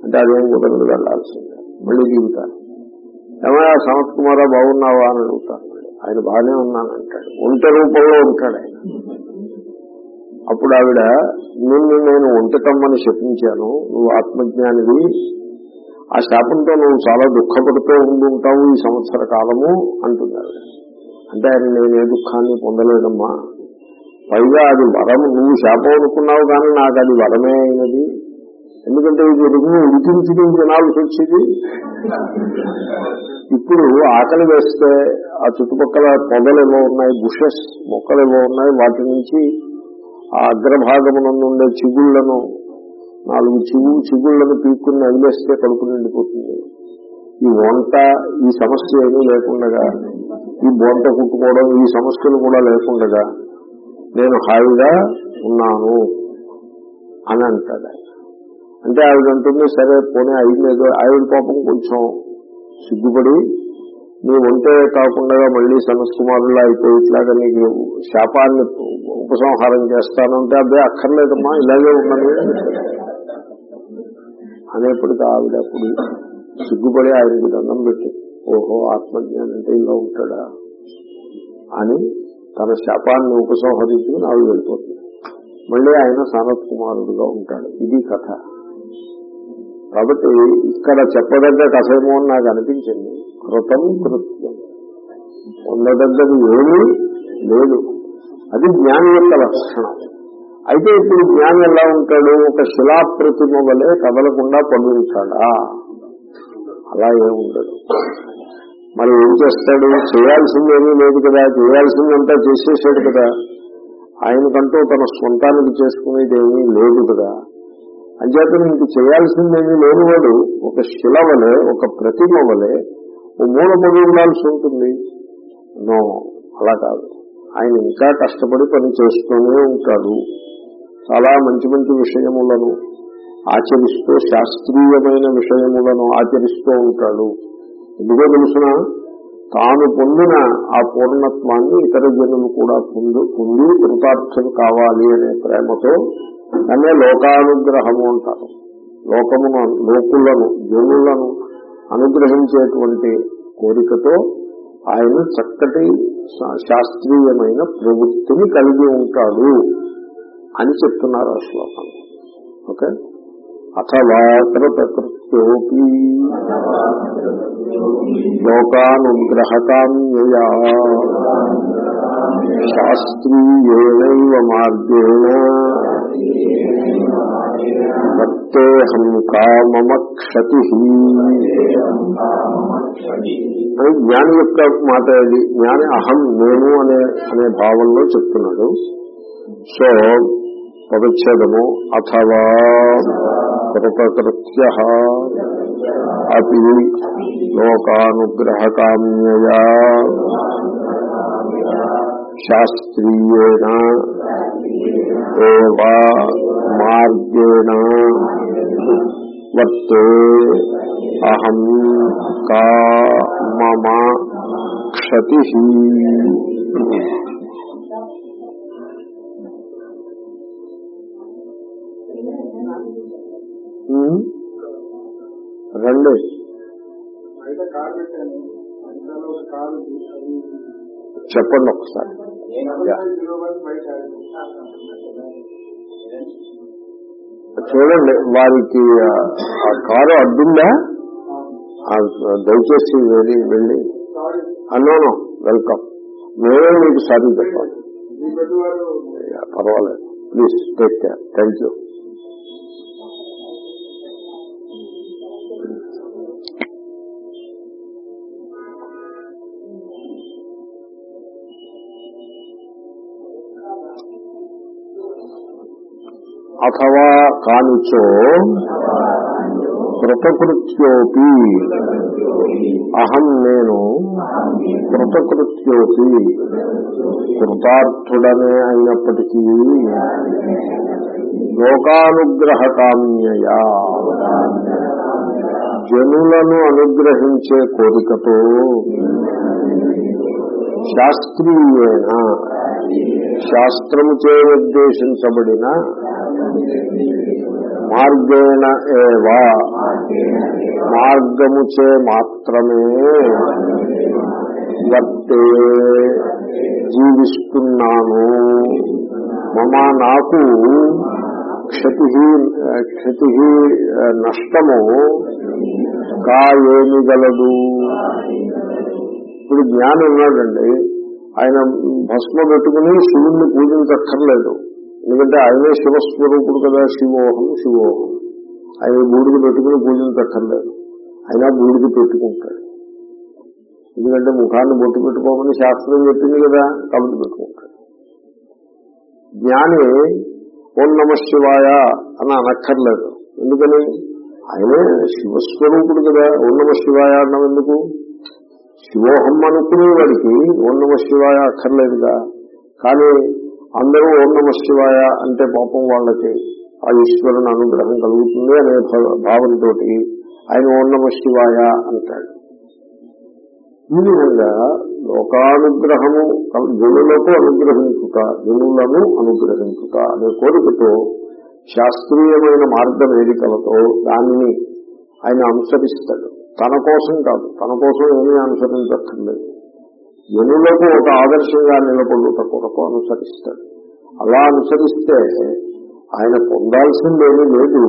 అంటే అదేం కుదరదు వెళ్ళాల్సిందే మళ్ళీ దిగుతాను ఏమైనా సమత్ కుమారా బాగున్నావా? అని అడుగుతాను ఆయన బాగానే ఉన్నానంటాడు. ఒంట రూపంలో ఉంటాడు ఆయన. అప్పుడు ఆవిడ నిన్ను నేను ఒంటకమ్మని శపించాను. నువ్వు ఆత్మజ్ఞానివి. ఆ శాపంతో నువ్వు చాలా దుఃఖపడుతూ ఉండి ఉంటావు ఈ సంవత్సర కాలము అంటున్నాడు. అంటే ఆయన నేను ఏ దుఃఖాన్ని పొందలేదమ్మా. పైగా అది వరం నువ్వు శాపం అనుకున్నావు కానీ నాకు అది వరమే అయినది. ఎందుకంటే ఇది రుగ్గు ఉడికించుకుని తినాల్సి వచ్చేది ఇప్పుడు ఆకలి వేస్తే ఆ చుట్టుపక్కల పొదలు ఏవో ఉన్నాయి బుషెస్ మొక్కలు ఏవో ఉన్నాయి వాటి నుంచి ఆ అగ్రభాగమునందు ఉండే చిగుళ్ళను నాలుగు చిగు చిగుళ్ళను పీక్కుని వదిలేస్తే కడుపు నిండిపోతుంది. ఈ వంట ఈ సమస్య ఏమీ లేకుండా ఈ బోంట కుట్టుకోవడం ఈ సమస్యలు కూడా లేకుండగా నేను హాయిగా ఉన్నాను అని అంటాడు అంటే ఆవిడ అంటుంది సరే పోనీ అయిందేదో ఆవిడ పాపం కొంచెం సిగ్గుపడి నీ ఒంటే కాకుండా మళ్ళీ సనస్కుమారులా అయిపోయి ఇట్లాగా నీకు శాపాన్ని ఉపసంహారం చేస్తాను అంటే అదే అక్కర్లేదమ్మా ఇలాగే ఉన్నాను అనేప్పటికీ ఆవిడ అప్పుడు సిగ్గుపడి ఆయనకి దండం పెట్టింది. ఓహో ఆత్మజ్ఞానం అంటే ఇలా ఉంటాడా? అని తన శాపాన్ని ఉపసంహరించుకుని ఆవిడ వెళ్ళిపోతుంది. మళ్ళీ ఆయన సనత్ కుమారుడుగా ఉంటాడు. ఇది కథ. కాబట్టి ఇక్కడ చెప్పదగ్గ కథేమో అని నాకు అనిపించింది. కృతం కృత్యం. పొందదగ్గది ఏమీ లేదు. అది జ్ఞాని యొక్క లక్షణం. అయితే ఇప్పుడు జ్ఞాని ఎలా ఉంటాడు? ఒక శిలాప్రతిమ వలె కదలకుండా పడి అలా ఏముండదు మరి ఏం చేస్తాడు? చేయాల్సిందేమీ లేదు కదా. చేయాల్సిందంతా చేసేసాడు కదా. ఆయనకంటూ తన సొంతానికి చేసుకునేది ఏమీ లేదు కదా. అంచేత ఇంక చేయాల్సిందేమీ లేనివాడు ఒక శిల వలె ఒక ప్రతిమ వలె ఓ మూలపడి ఉండాల్సి ఉంటుంది. నో అలా కాదు. ఆయన ఇంకా కష్టపడి పని చేస్తూనే ఉంటాడు. చాలా మంచి మంచి విషయములను ఆచరిస్తూ శాస్త్రీయమైన విషయములను ఆచరిస్తూ ఉంటాడు. ఎందుకో తెలుసిన? తాను పొందిన ఆ పూర్ణత్వాన్ని ఇతర జనులు కూడా పొందు పొంది కృతార్థం కావాలి అనే ప్రేమతో అనే లోకానుగ్రహము అంటారు. లోకమును లోకులను జనులను అనుగ్రహించేటువంటి కోరికతో ఆయన చక్కటి శాస్త్రీయమైన ప్రవృత్తిని కలిగి ఉంటాడు అని చెప్తున్నారు ఆ శ్లోకం. ఓకే? అథవా కృతకృత్యోపి లోకానుగ్రహకామ్యయా శాస్త్రీయేణైవ మార్గేణ వర్తేహం కామమక్షతి అని జ్ఞాని యొక్క మాట ఇది జ్ఞాని అహం నేను అనే అనే భావంలో చెప్తున్నాడు సో పదచ్ఛేదము అథవా కృతకృత్య అపి లోకానుగ్రహకామ్యయా శాస్త్రీయేణ ఏవా మార్గేణ వర్తే అహం కా మమ క్షతి రండి. చెప్పండి ఒకసారి. చూడండి వారికి ఆ- కారు అడ్డుందా దయచేసి వెళ్ళి వెళ్ళి. అన్నాను వెల్కమ్. మేమే మీకు సారీ చెప్పాలి. పర్వాలేదు. Please take care. Thank you. అథవా కానుచో కృతకృత్యోపి. అహం నేను కృతకృత్యోపి. కృతార్థుడనే అయినప్పటికీ లోకానుగ్రహకామ్యయా. జనులను అనుగ్రహించే కోరికతో శాస్త్రీయేణ శాస్త్రముచే నిర్దేశించబడిన మార్గేణ ఏవా? మార్గముచే మాత్రమే వర్తే జీవిస్తున్నాను. మమ నాకు క్షతి క్షతి నష్టము కా ఏమి గలదు? ఇప్పుడు జ్ఞానం ఉన్నాడండి. ఆయన భస్మ పెట్టుకుని శివుణ్ణి పూజించక్కర్లేదు. ఎందుకంటే ఆయనే శివస్వరూపుడు కదా శివోహం శివోహం. ఆయన బూడిద పెట్టుకుని పూజించక్కర్లేదు. అయినా బూడిద పెట్టుకుంటాడు. ఎందుకంటే ముఖాన్ని బొట్టు పెట్టుకోమని శాస్త్రం చెప్పింది కదా కాబట్టి పెట్టుకుంటాడు. జ్ఞాని ఓం నమ శివాయ అని అనక్కర్లేదు. ఎందుకని? ఆయనే శివస్వరూపుడు కదా ఓం నమ శివాయ అన్నం ఎందుకు? శివోహం అనుకునే వాడికి ఓం నమ శివాయ అక్కర్లేదుగా. కానీ అందరూ ఓం నమ శివాయ అంటే పాపం వాళ్ళకి ఆ ఈశ్వరుని అనుగ్రహం కలుగుతుంది అనే భావనతోటి భావంతో ఆయన ఓం నమ శివాయ అంటాడు. ఈ విధంగా లోకానుగ్రహము జనులకు అనుగ్రహించుట జనులను అనుగ్రహించుట అనే కోరికతో శాస్త్రీయమైన మార్గ వేదికలతో దాన్ని ఆయన అనుసరిస్తాడు. తన కోసం కాదు తన కోసం ఏమీ అనుసరించక్కర్లేదు. జనులకు ఒక ఆదర్శంగా నిలబడుట కొరకు అనుసరిస్తాడు. అలా అనుసరిస్తే ఆయన పొందాల్సిందేమీ లేదు.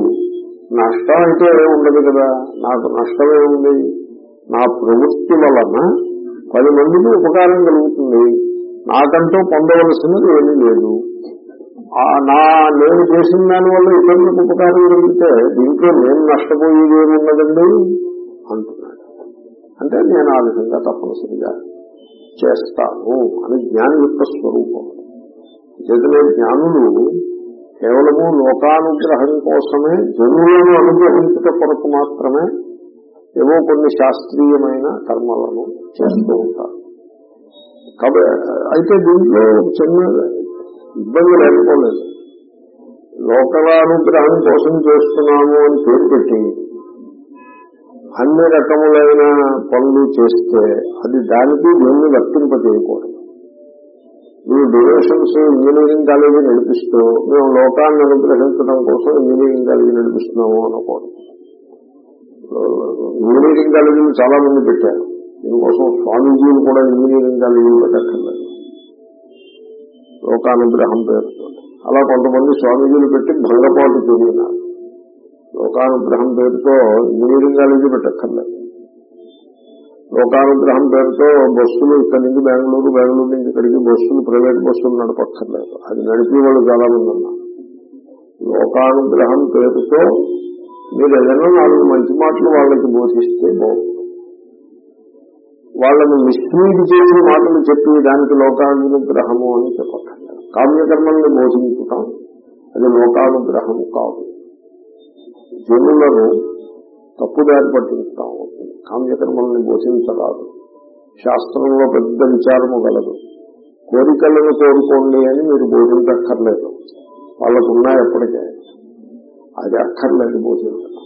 నష్టం అయితే ఉండదు కదా. నాకు నష్టమే ఉంది నా ప్రవృత్తి వలన పది మందికి ఉపకారం కలుగుతుంది. నాకంటూ పొందవలసినది ఏమీ లేదు. నా నేను చేసిన దాని వల్ల ఇతరులకు ఉపకారం కలిగితే దీంట్లో నేను నష్టపోయేది ఏమున్నదండి అంటే నేను ఆ విధంగా తప్పనిసరిగా చేస్తాను అని జ్ఞాని యొక్క స్వరూపం. జగనే జ్ఞానులు కేవలము లోకానుగ్రహం కోసమే జనులను అనుగ్రహించట కొరకు మాత్రమే ఏవో కొన్ని శాస్త్రీయమైన కర్మలను చేస్తూ ఉంటారు. కాబట్టి అయితే దీంట్లో చిన్న ఇబ్బంది లేకపోలేదు. లోకానుగ్రహం కోసం చేస్తున్నాము అని పేరు పెట్టి అన్ని రకములైన పనులు చేస్తే అది దానికి దీన్ని వర్తింపజేయకూడదు. మీరు డొనేషన్స్ ఇంజనీరింగ్ కాలేజీ నడిపిస్తూ మేము లోకాన్ని అనుగ్రహించడం కోసం ఇంజనీరింగ్ కాలేజీ నడిపిస్తున్నాము అనకూడదు. ఇంజనీరింగ్ కాలేజీలు చాలా మంది పెట్టారు. దీనికోసం స్వామీజీలు కూడా ఇంజనీరింగ్ కాలేజీలు పెట్టక్కర్లేదు లోకానుగ్రహం పేరుతో అలా కొంతమంది స్వామీజీలు పెట్టి భంగపాటు తెలియనారు లోకానుగ్రహం పేరుతో ఇంజనీరింగ్ కాలేజీ పెట్టక్కర్లేదు. లోకానుగ్రహం పేరుతో బస్సులు ఇక్కడి నుంచి బెంగళూరు బెంగళూరు నుంచి ఇక్కడికి బస్సులు ప్రైవేట్ బస్సులు నడపక్కర్లేదు. అది నడిపే వాళ్ళు చాలా మంది ఉన్నారు. లోకానుగ్రహం పేరుతో మీరు ఏదైనా నాలుగు మంచి మాటలు వాళ్ళకి బోధిస్తే బాగుంది వాళ్ళని మిస్లీడ్ చేసిన మాటలు చెప్పి దానికి లోకానుగ్రహము అని చెప్పక్కర్లేదు. కామ్యకర్మల్ని బోధించటం అది లోకానుగ్రహము కాదు. జనులను తప్పుదారి పట్టించడం కామ్యకర్మల్ని బోధించరాదు. శాస్త్రంలో పెద్ద విచారము గలదు కోరికలను కోరుకోండి అని మీరు బోధించక్కర్లేదు. వాళ్ళకు ఉన్నాయి ఎప్పటికే అది అక్కర్లేదు బోధించడం.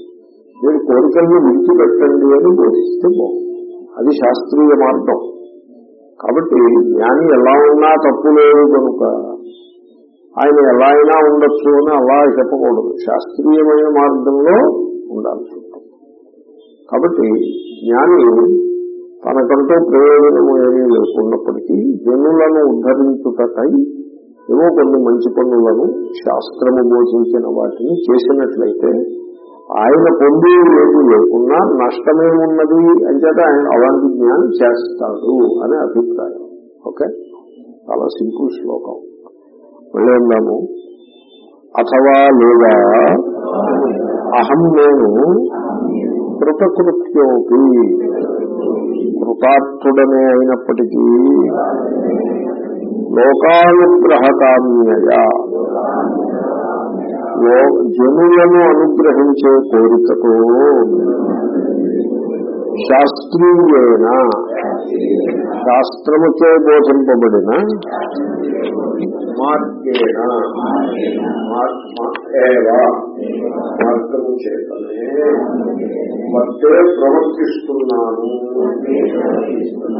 మీరు కోరికలను విడిచిపెట్టండి అని బోధిస్తే అది శాస్త్రీయ మార్గం. కాబట్టి జ్ఞాని ఎలా ఉన్నా తప్పు లేదు కనుక ఆయన ఎలా అయినా ఉండొచ్చు అని అలా చెప్పకూడదు. శాస్త్రీయమైన మార్గంలో ఉండాల్సి కాబట్టి జ్ఞాని తనకంటూ ప్రయోజనము ఏమీ లేకున్నప్పటికీ జనులను ఉద్ధరించుటకై ఏవో కొన్ని మంచి పనులను శాస్త్రము బోధించిన వాటిని చేసినట్లయితే ఆయన పొంది ఏది లేకున్నా నష్టమేమున్నది అంచేత ఆయన అలాంటి జ్ఞానం చేస్తాడు అనే అభిప్రాయం. ఓకే? చాలా సింపుల్ శ్లోకం. మళ్ళీ ఉన్నాము అథవా లేదా? అహం నేను కృతకృత్యోపి. కృతార్థుడనే అయినప్పటికీ లోకానుగ్రహకామ్యయ. జనులను అనుగ్రహించే కోరికతో శాస్త్రీయైన శాస్త్రముచే బోధింపబడిన మార్గేణ మార్గము చేతనే మధ్య ప్రవర్తిస్తున్నాను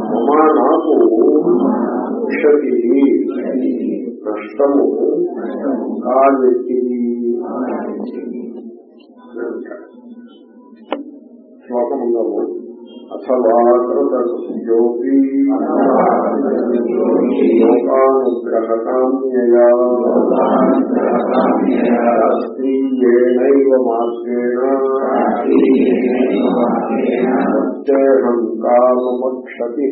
మమా నాకు క్షతి నష్టము కాలెత్తి శ్లోకముందము అథవా కృతయోగి లోకానుగ్రహకామ్యయా శాస్త్రీయేణైవ మార్గేణ ప్రత్యేహం కామక్షతి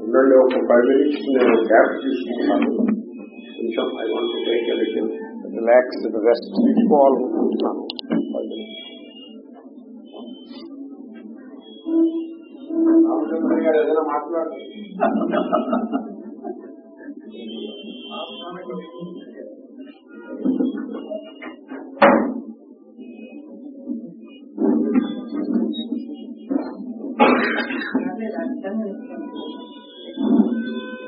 ఉండండి ఒక ఫైవ్ మినిట్స్ నేను గ్యాప్ తీసుకుంటాను. కొంచెం I want to take little relax rest తీసుకోవాలనుకుంటున్నాను Ramachandraiah garu ఏదైనా మాట్లాడు Thank you.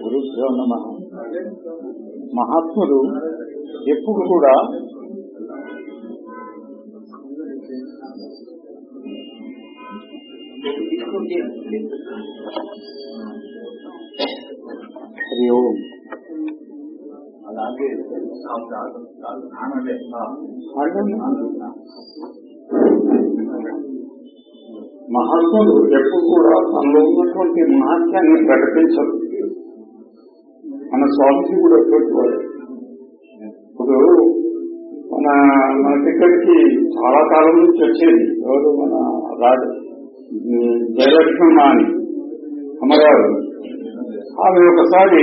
గురుభ్యో నమ. మహాత్ములు ఎప్పుడు కూడా హరి ఓం. అలాగే మహాత్ములు ఎప్పుడు కూడా తనలో ఉన్నటువంటి మహాత్యాన్ని ప్రకటించరు. మన స్వామిజీ కూడా వాడు ఇప్పుడు మన మన దగ్గరికి చాలా కాలం నుంచి వచ్చేది ఎవరు? మన రాజు. జయలక్ష్మమ్మ అని అమ్మగారు. ఆమె ఒకసారి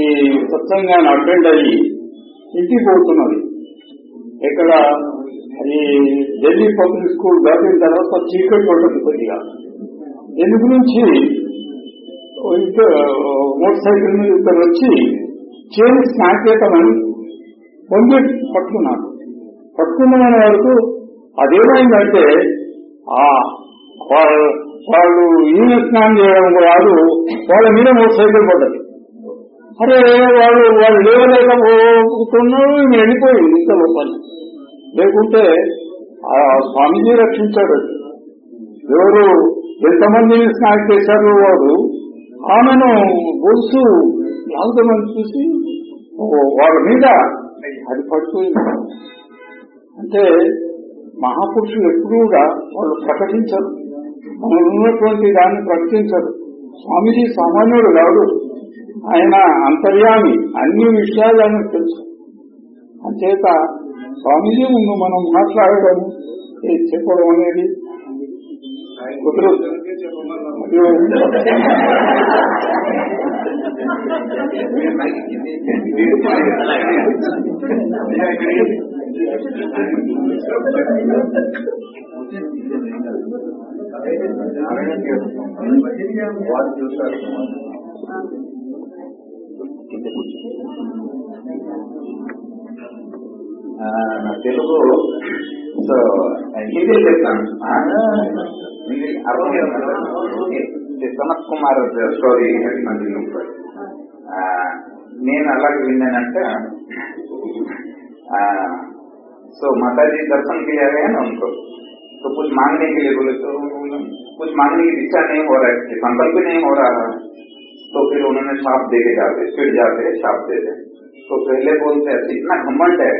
ఈ సత్సంగాన్ని అటెండ్ అయ్యి ఇంటికి పోతున్నది. ఇక్కడ ఈ ఢిల్లీ పబ్లిక్ స్కూల్ దాటిన తర్వాత చీకటి పడుతుంది కొద్దిగా. దీని గురించి మోటార్ సైకిల్ మీద ఇద్దరు వచ్చి చేరి స్నాక్ చేద్దామని పొంగి పట్టుకున్నాను పట్టుకున్న వరకు అదేమైందంటే వాళ్ళు వాళ్ళు ఈయన స్నానం చేయడం కాదు వాళ్ళ మీద మోటార్ సైకిల్ పడ్డది అరే వాళ్ళు వాళ్ళు లేవలేకపోతున్నారు ఈయన వెళ్ళిపోయింది ఇంత లోపల లేకుంటే ఆ స్వామిజీ రక్షించాడు. ఎవరు ఎంతమందిని స్నానం చేశారు వాడు ఆమెను గొలుసు లాగుదామని చూసి ఓ, వాళ్ళ మీద అది పడుతుంది అంటే మహాపురుషులు ఎప్పుడూ కూడా వాళ్ళు ప్రకటించరు. మనం ఉన్నటువంటి దాన్ని ప్రకటించరు. స్వామిజీ సామాన్యుడు కాదు. ఆయన అంతర్యామి. అన్ని విషయాలు ఆయనకు తెలుసు. అంచేత స్వామిజీ ముందు మనం మాట్లాడడం చెప్పడం అనేది కుదరదు. మరియు వాళ్ళు తెలుగు సో ఇంగ్లీష్ చెప్తాను అర్థం సనత్ కుమార్ స్టోరీ నేను అలాగే విన్నానంటే సో माता जी दर्शन किया गया ना उनको। तो कुछ मांगने के लिए बोले तो कुछ मांगने की इच्छा नहीं हो रहा है संकल्प भी नहीं हो रहा है। तो फिर उन्होंने साप दे के जाते फिर जाते साप देते तो पहले बोलते हैं इतना घमंड है।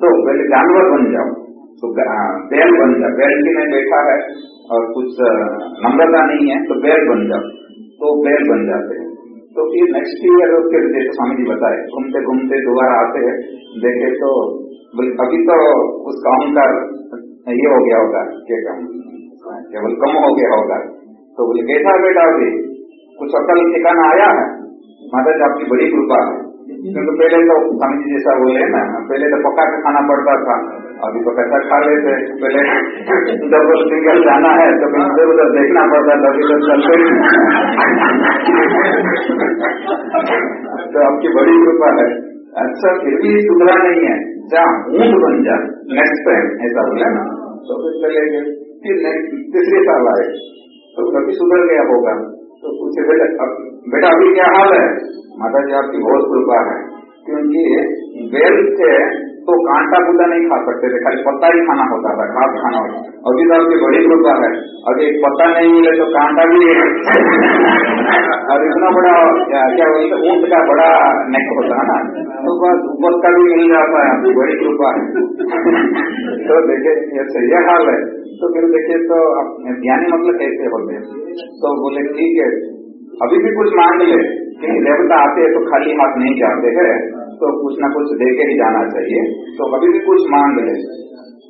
तो पहले जानवर बन जाओ। तो बैल बन जाओ। बैल की में बैठा है और कुछ आ, नम्रता नहीं है तो बैल बन जाओ। तो बैल बन जाते हैं। तो फिर नेक्स्ट ईयर फिर जैसे स्वामी जी बताए, घूमते घूमते दोबारा आते हैं, देखे तो अभी तो उसका का ये हो गया होगा, क्या कम? केवल कम हो गया होगा। तो बोले, कैसा बेटा अभी? कुछ अकल ठिकाना आया है? माता जी आपकी बड़ी कृपा है। क्योंकि पहले तो स्वामी जी जैसा बोले ना, पहले तो पका के खाना पड़ता था। अभी तो पैसा खा लेते पहले जब वो सिंगल जाना है तो इधर उधर देखना पड़ता था अभी तो चलते नहीं। तो आपकी बड़ी कृपा है। अच्छा फिर भी सुधरा नहीं है। जा ऊँट बन जा नेक्स्ट टाइम ऐसा बोला ना। तो फिर चले गए फिर नेक्स्ट तीसरे साल आए। तो कभी सुधर गया होगा। तो पूछे, बेटा बेटा, अभी क्या हाल है? माता जी आपकी बहुत कृपा है। क्योंकि बेल थे तो कांटा बुद्धा नहीं खा सकते थे, खाली पत्ता ही खाना होता था घास खाना होता अभी तो आपकी बड़ी कृपा है अभी एक पत्ता नहीं मिले तो कांटा भी और इतना बड़ा, क्या बोलते ऊँट का बड़ा नेक होता है ना तो बस ऊपर का भी मिल जाता है, आपकी बड़ी कृपा है। तो देखिए ऐसे ये हाल है। तो फिर देखिए तो ज्ञानी मतलब कैसे होते हैं? तो बोले, ठीक है, अभी भी कुछ मांग ले देवता आते हैं तो खाली हाथ नहीं जाते हैं। तो कुछ ना कुछ दे के ही जाना चाहिए। तो अभी भी कुछ मांग ले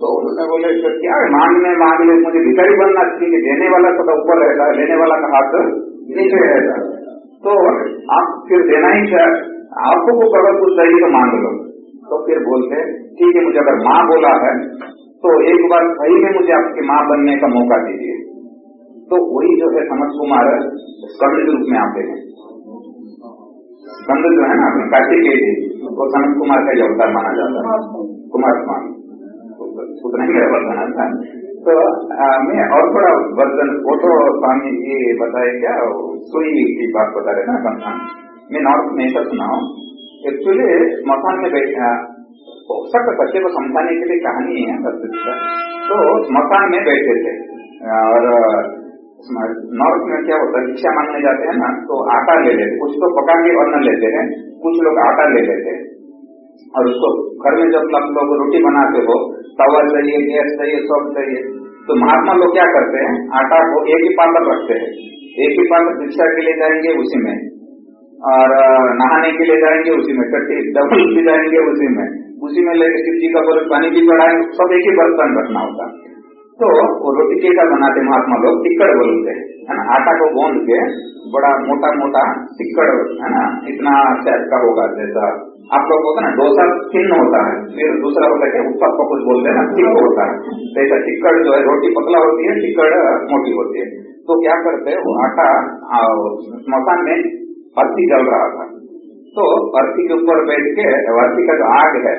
तो उन्होंने बोले "तो क्या है? मांगने मांग ले मुझे भिखारी बनना चाहिए। देने वाला तो ऊपर रहता है, लेने वाला का हाथ नीचे रहता है। तो आप फिर देना ही क्या? आपको को अगर कुछ चाहिए तो मांग लो। तो फिर बोलते, ठीक है, मुझे अगर माँ बोला है तो एक बार सही में मुझे आपकी माँ बनने का मौका दीजिए। तो वही जो है समझ कुमार स्कंद के रूप में आते हैं। स्कंद जो है ना, अपने कार्तिकेय जी सनत कुमार का ही अवतार माना जाता है। कुमार स्वामी। उतना ही मेरा बताना था तो मैं और थोड़ा वर्धन वो तो स्वामी ये बताए क्या सुई की बात बता रहे ना संस्थान मैं नॉर्थ में ऐसा सुना हूँ। एक्चुअली स्मशान में बैठा हो। सकता बच्चे को समझाने के लिए कहानी है। तो स्मशान में बैठे थे। और नॉर्थ में क्या होता है भिक्षा मांगने जाते हैं ना तो आटा ले लेते कुछ तो पका के अन्न लेते हैं। कुछ लोग आटा ले लेते हैं। और उसको घर में जब आप लोग रोटी बनाते हो तवा चाहिए, गैस चाहिए, सब चाहिए तो महात्मा लोग क्या करते हैं? आटा को एक ही पात्र रखते हैं। एक ही पात्र भिक्षा के लिए जाएँगे उसी में, और नहाने के लिए जाएँगे उसी में कट्टी डबल भी जाएँगे उसी में। उसी में लेके शिव जी का पानी भी चढ़ाएँगे सब एक ही बर्तन रखना होता है। तो वो रोटी कैसा बनाते, महात्मा लोग टिक्कड़ बोलते, हैं ना? आटा को गूंद के बड़ा मोटा मोटा टिक्कड़ है ना? इतना शायद का होगा जैसा। आप लोग है ना, डोसा थिन होता है, फिर दूसरा होता है ऊपर को कुछ बोलते हैं ना थिक होता है। तो ऐसा टिक्कड़ जो है, रोटी पतला होती है टिक्कड़ मोटी होती है। तो क्या करते हैं वो आटा स्मशान में अर्थी जल रहा था। तो अर्थी के ऊपर बैठ के अर्थी का जो आग है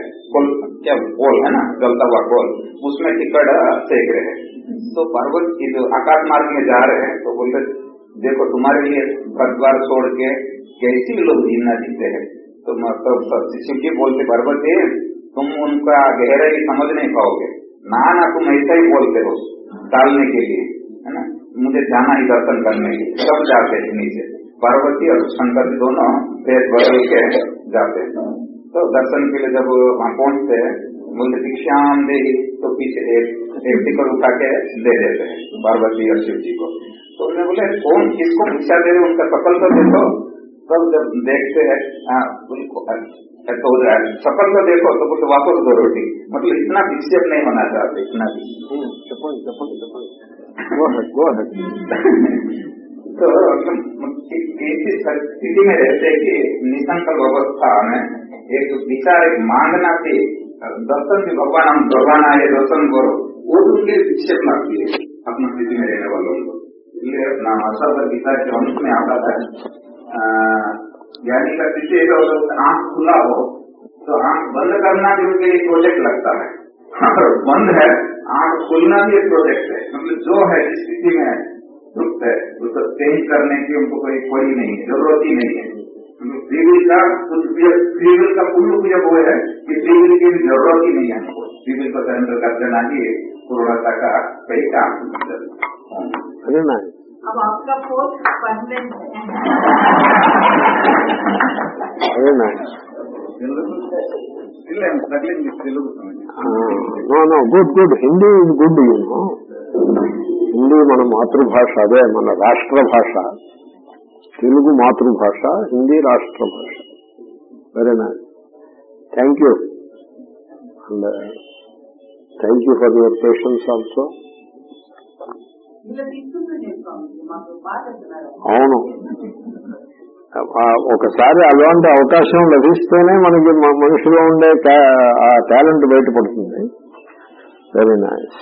क्या कोल है ना? जलता हुआ कोल उसमें टिकट सेक रहे हैं। तो पर्वत जो आकाश मार्ग में जा रहे हैं तो बोलते देखो तुम्हारे लिए घर द्वार छोड़ के कैसी लोग जीना जीते हैं? तो मतलब शिव जी बोलते पर्वत तुम उनका गहराई समझ नहीं पाओगे। ना ना तुम ऐसा ही बोलते हो टालने के लिए है ना? मुझे जाना ही दर्शन करने के लिए। सब जाते हैं नीचे। पार्वती और शंकर दोनों पेट बदल के जाते हैं। तो दर्शन के लिए जब वहाँ पहुँचते है मुझे दीक्षा दे तो पीछे एक एक टिकट उठा के दे देते हैं पार्वती और शिव जी को। तो उन्होंने बोले कौन किसको दीक्षा दे रहे उनका सफल तो देखो। तब जब देखते हैं हाँ, उनको अच्छा, तो सफल तो देखो। तो बोले वापस दो रोटी मतलब इतना विक्षेप नहीं होना चाहते इतना भी। तो स्थिति में रहते कि निशंकल अवस्था में एक विचार एक मांगना थी दर्शन भी भगवान हम भगवान आए दर्शन करो वो तो उनके विक्षेप लगती है। अपनी स्थिति में रहने वालों को। इसलिए अपना असल गीता के अंश में आता है ज्ञानी का स्थिति ऐसा होता है आँख खुला हो तो आँख बंद करना भी उनके लिए प्रोजेक्ट लगता है। बंद है, आँख खुलना भी एक प्रोजेक्ट है। मतलब जो है, जिस स्थिति में दुख है उसको चेंज करने की उनको कोई कोई नहीं है, ज़रूरत ही नहीं है। फ्रीविल का कुछ भी फ्रीविल का पूर्ण उपयोग हुए है कि फ्रीविल की जरूरत ही नहीं है हमको फ्रीविल को सरेंडर कर देना ही पूर्णता का कई काम अब आपका पोस्ट परमानेंट है no good good Hindi is good you know Hindi మన మాతృభాష అదే మన రాష్ట్ర భాష తెలుగు మాతృభాష హిందీ రాష్ట్ర భాష very nice thank you and thank you for your patience also అవును. ఒకసారి అలాంటి అవకాశం లభిస్తేనే మనకి మ- మనిషిలో ఉండే ఆ టాలెంట్ బయటపడుతుంది. Very nice